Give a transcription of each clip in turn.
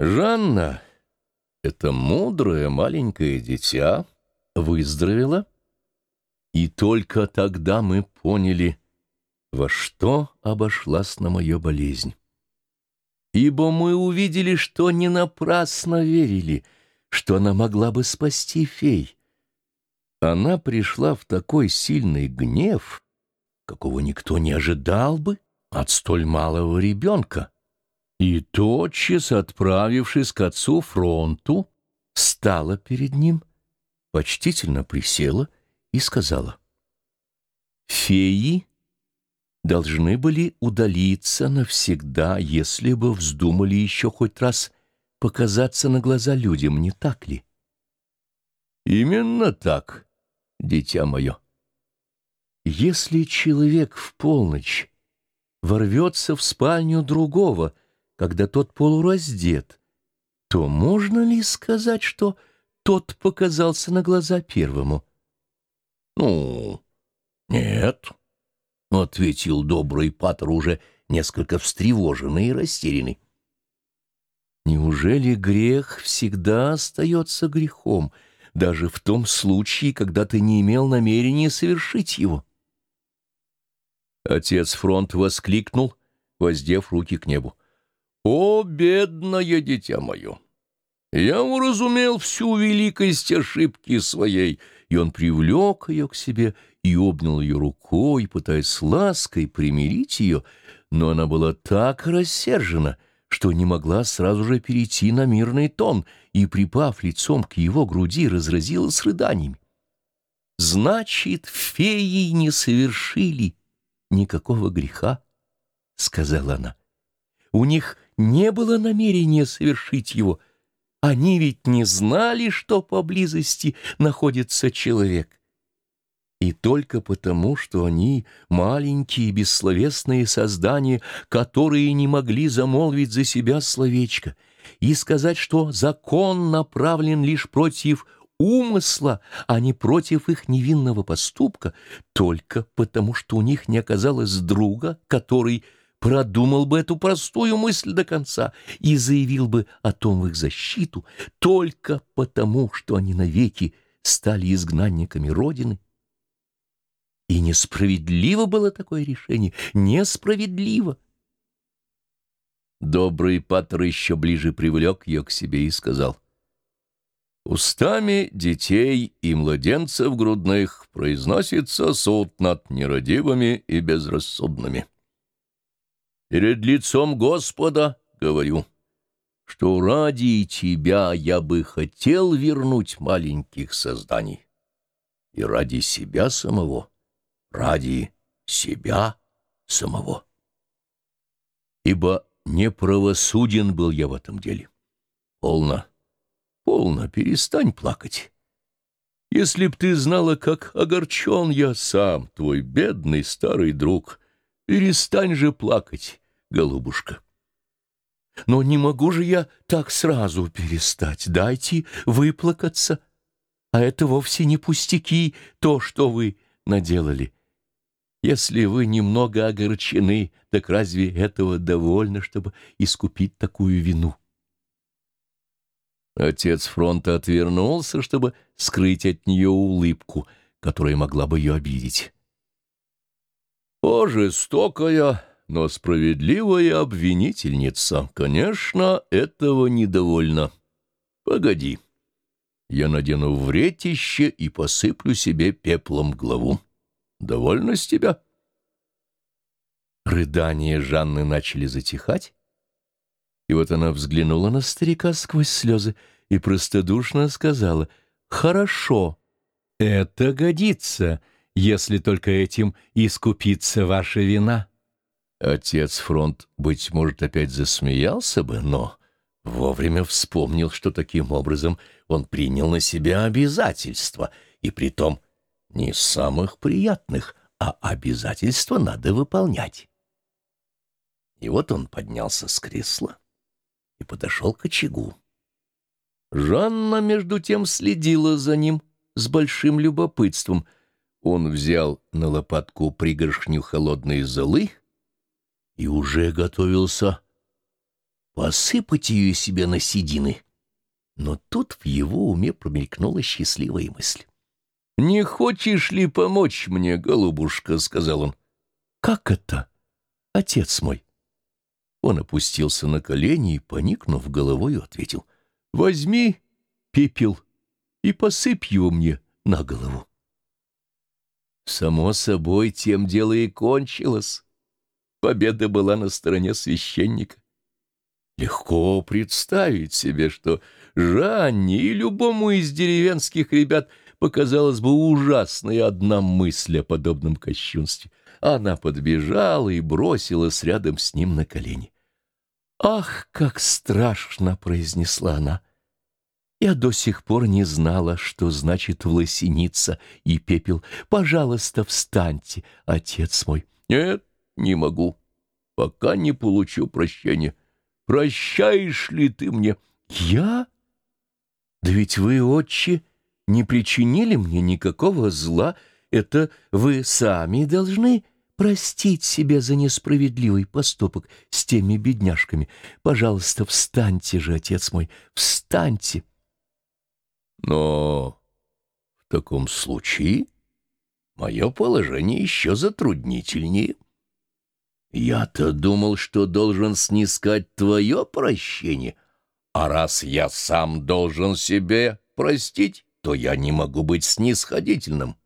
Жанна, это мудрое маленькое дитя, выздоровела, и только тогда мы поняли, во что обошлась на мою болезнь. Ибо мы увидели, что не напрасно верили, что она могла бы спасти фей. Она пришла в такой сильный гнев, какого никто не ожидал бы от столь малого ребенка. И тотчас, отправившись к отцу фронту, стала перед ним, почтительно присела и сказала, «Феи должны были удалиться навсегда, если бы вздумали еще хоть раз показаться на глаза людям, не так ли?» «Именно так, дитя мое. Если человек в полночь ворвется в спальню другого, — когда тот полураздет, то можно ли сказать, что тот показался на глаза первому? — Ну, нет, — ответил добрый Патер, уже несколько встревоженный и растерянный. Неужели грех всегда остается грехом, даже в том случае, когда ты не имел намерения совершить его? Отец фронт воскликнул, воздев руки к небу. «О, бедное дитя мое! Я уразумел всю великость ошибки своей!» И он привлек ее к себе и обнял ее рукой, пытаясь лаской примирить ее, но она была так рассержена, что не могла сразу же перейти на мирный тон и, припав лицом к его груди, разразилась рыданиями. «Значит, феи не совершили никакого греха», — сказала она. «У них не было намерения совершить его. Они ведь не знали, что поблизости находится человек. И только потому, что они маленькие бессловесные создания, которые не могли замолвить за себя словечко и сказать, что закон направлен лишь против умысла, а не против их невинного поступка, только потому, что у них не оказалось друга, который продумал бы эту простую мысль до конца и заявил бы о том в их защиту только потому, что они навеки стали изгнанниками Родины. И несправедливо было такое решение, несправедливо. Добрый Паттер еще ближе привлек ее к себе и сказал, «Устами детей и младенцев грудных произносится суд над нерадивыми и безрассудными». Перед лицом Господа говорю, что ради тебя я бы хотел вернуть маленьких созданий. И ради себя самого, ради себя самого. Ибо неправосуден был я в этом деле. Полно, полно, перестань плакать. Если б ты знала, как огорчен я сам, твой бедный старый друг, перестань же плакать голубушка. Но не могу же я так сразу перестать. Дайте выплакаться. А это вовсе не пустяки, то, что вы наделали. Если вы немного огорчены, так разве этого довольно, чтобы искупить такую вину? Отец фронта отвернулся, чтобы скрыть от нее улыбку, которая могла бы ее обидеть. «О, жестокая!» но справедливая обвинительница, конечно, этого недовольна. Погоди, я надену вретище и посыплю себе пеплом главу. Довольно с тебя? Рыдания Жанны начали затихать, и вот она взглянула на старика сквозь слезы и простодушно сказала «Хорошо, это годится, если только этим искупится ваша вина». Отец фронт, быть может, опять засмеялся бы, но вовремя вспомнил, что таким образом он принял на себя обязательства, и притом не самых приятных, а обязательства надо выполнять. И вот он поднялся с кресла и подошел к очагу. Жанна, между тем, следила за ним с большим любопытством. Он взял на лопатку пригоршню холодной золы, и уже готовился посыпать ее себе на седины. Но тут в его уме промелькнула счастливая мысль. «Не хочешь ли помочь мне, голубушка?» — сказал он. «Как это, отец мой?» Он опустился на колени и, поникнув головой, ответил. «Возьми пепел и посыпь его мне на голову». Само собой, тем дело и кончилось. Победа была на стороне священника. Легко представить себе, что Жанне и любому из деревенских ребят показалась бы ужасной одна мысль о подобном кощунстве. Она подбежала и бросилась рядом с ним на колени. «Ах, как страшно!» — произнесла она. Я до сих пор не знала, что значит власеница и пепел. Пожалуйста, встаньте, отец мой. Нет, не могу, пока не получу прощения. Прощаешь ли ты мне? Я? Да ведь вы, отче, не причинили мне никакого зла. Это вы сами должны простить себя за несправедливый поступок с теми бедняжками. Пожалуйста, встаньте же, отец мой, встаньте. Но в таком случае мое положение еще затруднительнее. Я-то думал, что должен снискать твое прощение, а раз я сам должен себе простить, то я не могу быть снисходительным.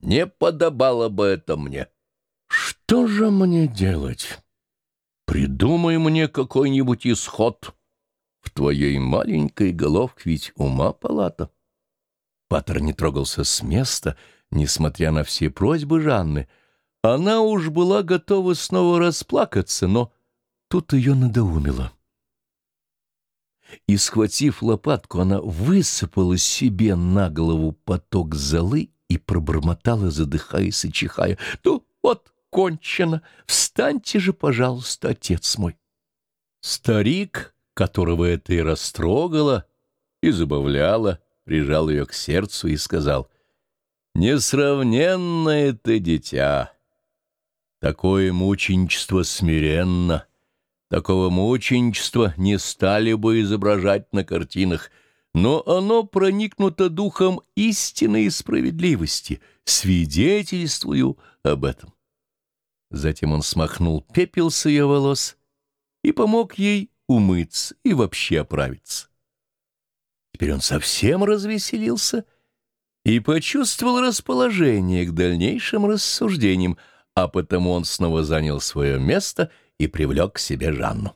Не подобало бы это мне. Что же мне делать? Придумай мне какой-нибудь исход. В твоей маленькой головке ведь ума палата. Паттер не трогался с места, несмотря на все просьбы Жанны. Она уж была готова снова расплакаться, но тут ее надоумило. И, схватив лопатку, она высыпала себе на голову поток золы и пробормотала, задыхаясь и чихая. «Ну вот, кончено! Встаньте же, пожалуйста, отец мой!» Старик, которого это и растрогало, и забавляло, прижал ее к сердцу и сказал, «Несравненное ты дитя! Такое мученичество смиренно, такого мученичества не стали бы изображать на картинах, но оно проникнуто духом истины и справедливости, свидетельствую об этом». Затем он смахнул пепел с ее волос и помог ей умыться и вообще оправиться. Теперь он совсем развеселился и почувствовал расположение к дальнейшим рассуждениям, а потому он снова занял свое место и привлек к себе Жанну.